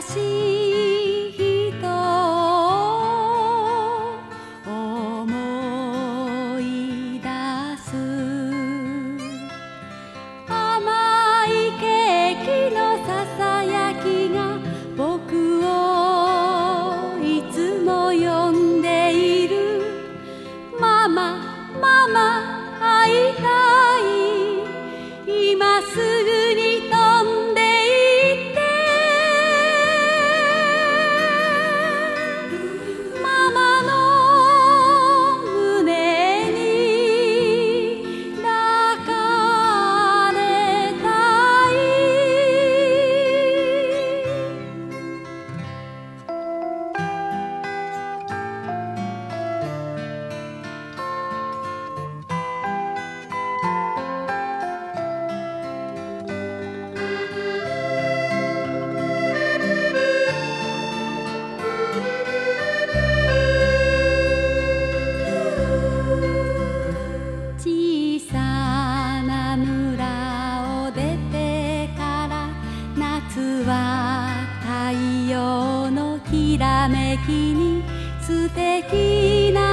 しい人を思い出す甘いケーキのささやきが僕をいつも呼んでいるママママめきに素敵な